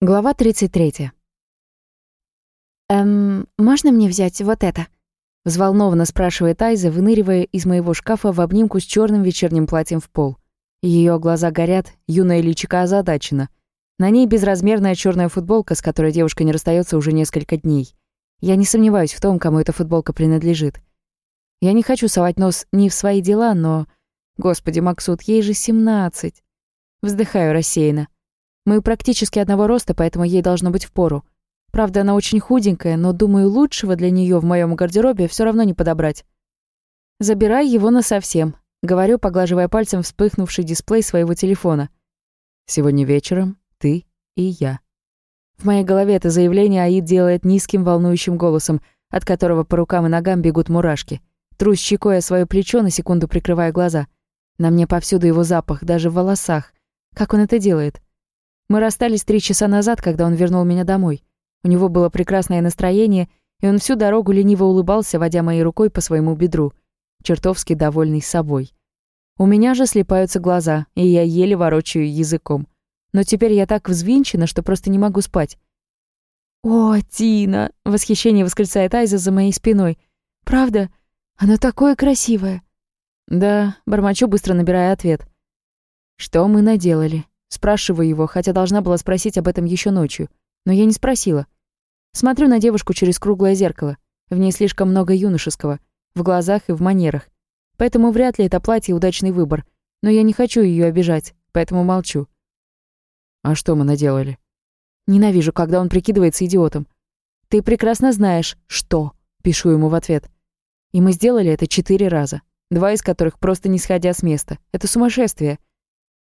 Глава 33. «Эм, можно мне взять вот это?» Взволнованно спрашивает Айза, выныривая из моего шкафа в обнимку с черным вечерним платьем в пол. Ее глаза горят, юная личика озадачена. На ней безразмерная черная футболка, с которой девушка не расстается уже несколько дней. Я не сомневаюсь в том, кому эта футболка принадлежит. Я не хочу совать нос ни в свои дела, но... Господи, Максут, ей же семнадцать. Вздыхаю рассеянно. Мы практически одного роста, поэтому ей должно быть впору. Правда, она очень худенькая, но, думаю, лучшего для нее в моем гардеробе все равно не подобрать. Забирай его насовсем, говорю, поглаживая пальцем вспыхнувший дисплей своего телефона. Сегодня вечером ты и я. В моей голове это заявление Аид делает низким волнующим голосом, от которого по рукам и ногам бегут мурашки. Трусь щекой о своё плечо, на секунду прикрывая глаза. На мне повсюду его запах, даже в волосах. Как он это делает? Мы расстались три часа назад, когда он вернул меня домой. У него было прекрасное настроение, и он всю дорогу лениво улыбался, водя моей рукой по своему бедру, чертовски довольный собой. У меня же слепаются глаза, и я еле ворочаю языком. Но теперь я так взвинчена, что просто не могу спать. «О, Тина!» — восхищение восклицает Айза за моей спиной. «Правда? Оно такое красивое!» «Да», — бормочу, быстро набирая ответ. «Что мы наделали?» Спрашиваю его, хотя должна была спросить об этом еще ночью. Но я не спросила. Смотрю на девушку через круглое зеркало. В ней слишком много юношеского. В глазах и в манерах. Поэтому вряд ли это платье удачный выбор. Но я не хочу ее обижать, поэтому молчу. «А что мы наделали?» Ненавижу, когда он прикидывается идиотом. «Ты прекрасно знаешь, что...» — пишу ему в ответ. И мы сделали это четыре раза. Два из которых просто не сходя с места. Это сумасшествие.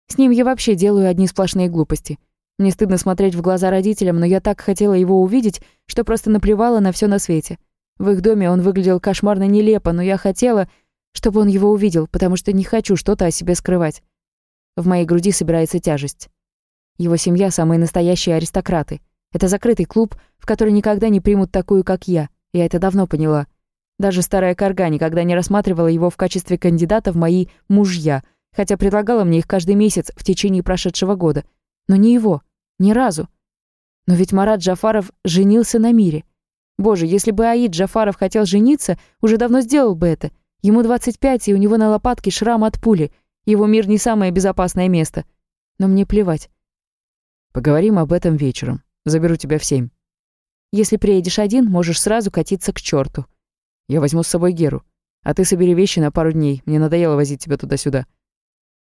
С ним я вообще делаю одни сплошные глупости. Мне стыдно смотреть в глаза родителям, но я так хотела его увидеть, что просто наплевала на все на свете. В их доме он выглядел кошмарно нелепо, но я хотела, чтобы он его увидел, потому что не хочу что-то о себе скрывать. В моей груди собирается тяжесть. Его семья — самые настоящие аристократы. Это закрытый клуб, в который никогда не примут такую, как я. Я это давно поняла. Даже старая корга никогда не рассматривала его в качестве кандидата в мои мужья — хотя предлагала мне их каждый месяц в течение прошедшего года. Но не его. Ни разу. Но ведь Марат Джафаров женился на мире. Боже, если бы Аид Джафаров хотел жениться, уже давно сделал бы это. Ему 25, и у него на лопатке шрам от пули. Его мир не самое безопасное место. Но мне плевать. Поговорим об этом вечером. Заберу тебя в семь. Если приедешь один, можешь сразу катиться к черту. Я возьму с собой Геру. А ты собери вещи на пару дней. Мне надоело возить тебя туда-сюда.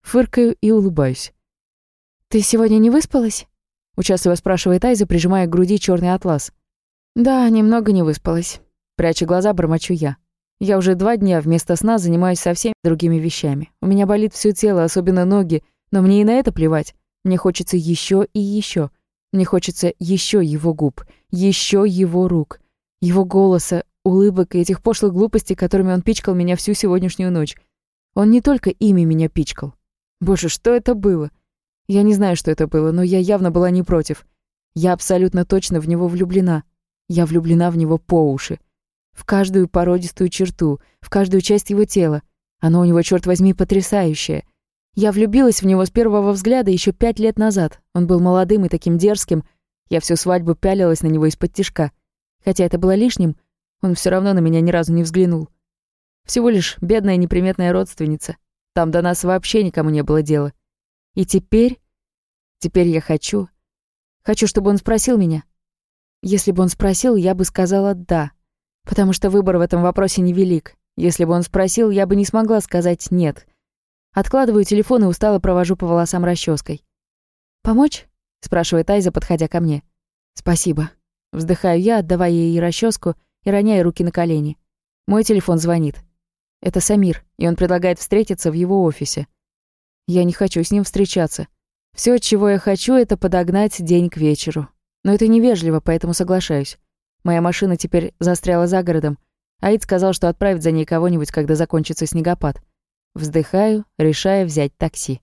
Фыркаю и улыбаюсь. «Ты сегодня не выспалась?» Участливо спрашивает Айза, прижимая к груди черный атлас. «Да, немного не выспалась». Пряча глаза, бормочу я. Я уже два дня вместо сна занимаюсь совсем другими вещами. У меня болит все тело, особенно ноги, но мне и на это плевать. Мне хочется еще и еще. Мне хочется еще его губ, еще его рук, его голоса, улыбок и этих пошлых глупостей, которыми он пичкал меня всю сегодняшнюю ночь. Он не только ими меня пичкал, Боже, что это было? Я не знаю, что это было, но я явно была не против. Я абсолютно точно в него влюблена. Я влюблена в него по уши. В каждую породистую черту, в каждую часть его тела. Оно у него, черт возьми, потрясающее. Я влюбилась в него с первого взгляда еще пять лет назад. Он был молодым и таким дерзким. Я всю свадьбу пялилась на него из-под тишка. Хотя это было лишним, он все равно на меня ни разу не взглянул. Всего лишь бедная неприметная родственница. Там до нас вообще никому не было дела. И теперь... Теперь я хочу... Хочу, чтобы он спросил меня. Если бы он спросил, я бы сказала «да». Потому что выбор в этом вопросе невелик. Если бы он спросил, я бы не смогла сказать «нет». Откладываю телефон и устало провожу по волосам расческой. «Помочь?» — спрашивает Айза, подходя ко мне. «Спасибо». Вздыхаю я, отдавая ей расческу и роняя руки на колени. Мой телефон звонит. Это Самир, и он предлагает встретиться в его офисе. Я не хочу с ним встречаться. Все, чего я хочу, это подогнать день к вечеру. Но это невежливо, поэтому соглашаюсь. Моя машина теперь застряла за городом. Аид сказал, что отправит за ней кого-нибудь, когда закончится снегопад. Вздыхаю, решая взять такси.